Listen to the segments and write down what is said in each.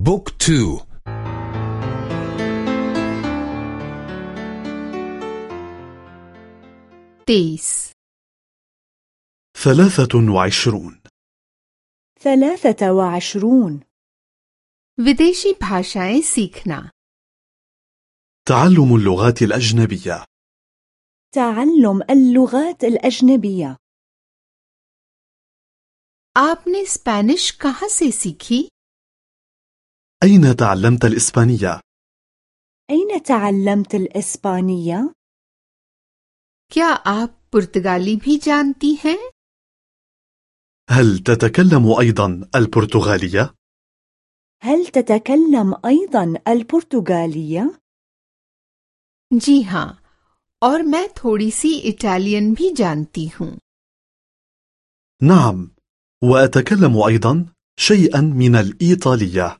بوك تو تيس ثلاثة وعشرون ثلاثة وعشرون विदेशी भाषाएं सीखना تعلم اللغات الأجنبية تعلم اللغات الأجنبية आपने स्पेनिश कहाँ से सीखी أين تعلمت الإسبانية؟ أين تعلمت الإسبانية؟ क्या आप पुर्तगाली भी जानती हैं هل تتكلم أيضا البرتغالية؟ هل تتكلم أيضا البرتغالية؟ जी हाँ और मैं थोड़ी सी इटालियन भी जानती हूँ نعم وأتكلم أيضا شيئا من الإيطالية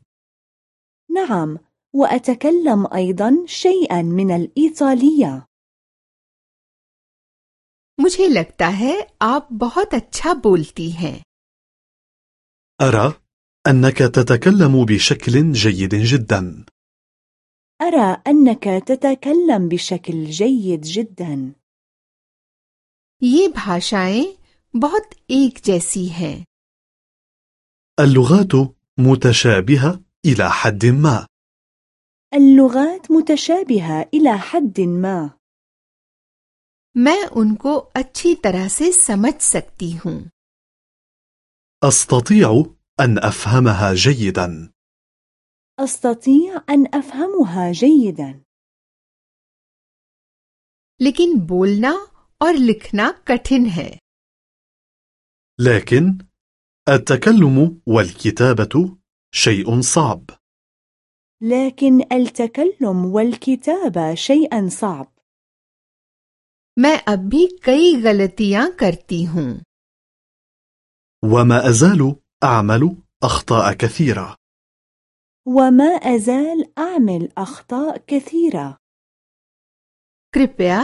نعم وأتكلم أيضا شيئا من الإيطالية मुझे लगता है आप बहुत अच्छा बोलती हैं أرى أنك تتكلم بشكل جيد جدا أرى أنك تتكلم بشكل جيد جدا ये भाषाएं बहुत एक जैसी हैं اللغات متشابهة إلى حد ما اللغات متشابهة إلى حد ما मैं उनको अच्छी तरह से समझ सकती हूँ أستطيع أن أفهمها جيدا أستطيع أن أفهمها جيدا लेकिन बोलना और लिखना कठिन है لكن التكلم والكتابة شيء صعب لكن التكلم والكتابة شيئا صعب मैं अब भी कई गलतियां करती हूँ وما أزال أعمل أخطاء كثيرة وما أزال أعمل أخطاء كثيرة कृपया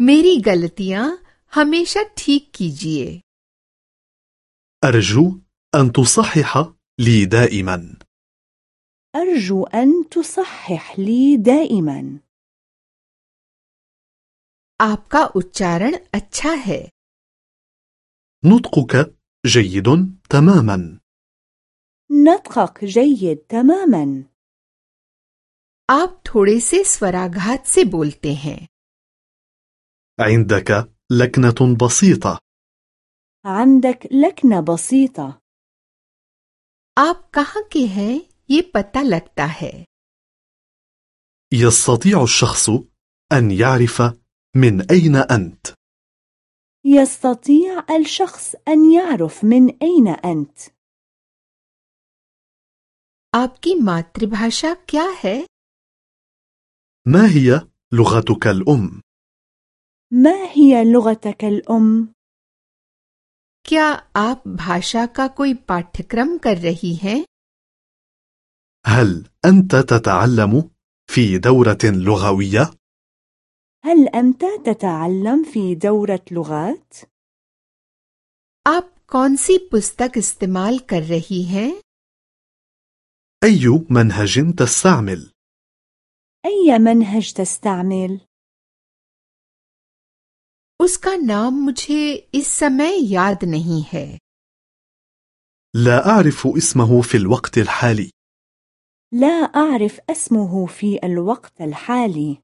मेरी गलतियां हमेशा ठीक कीजिए أرجو أن تصحح لي دائما أرجو أن تصحح لي دائما आपका उच्चारण अच्छा है نطقك جيد تماما نطقك جيد تماما आप थोड़े से स्वराघात से बोलते हैं عندك لكنة بسيطة عندك لكنة بسيطة आप कहाँ के हैं ये पता लगता है يستطيع الشخص أن يعرف من أين أنت يستطيع الشخص أن يعرف من أين أنت आपकी मातृभाषा क्या है ما هي لغتك الأم؟ ما هي لغتك الأم؟ क्या आप भाषा का कोई पाठ्यक्रम कर रही हैं هل أنت تتعلم في دورة لغوية؟ هل أنت تتعلم في دورة لغات؟ आप कौन सी पुस्तक इस्तेमाल कर रही हैं أي منهج تستعمل؟ أي منهج تستعمل؟ उसका नाम मुझे इस समय याद नहीं है لا أعرف اسمه في الوقت الحالي لا أعرف اسمه في الوقت الحالي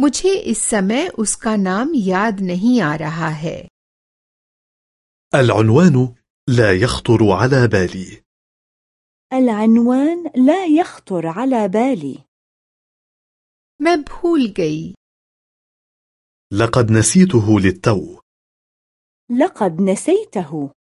मुझे इस समय उसका नाम याद नहीं आ रहा है العنوان لا يخطر على بالي العنوان لا يخطر على بالي मैं भूल गई لقد نسيته للتو. لقد نسيته.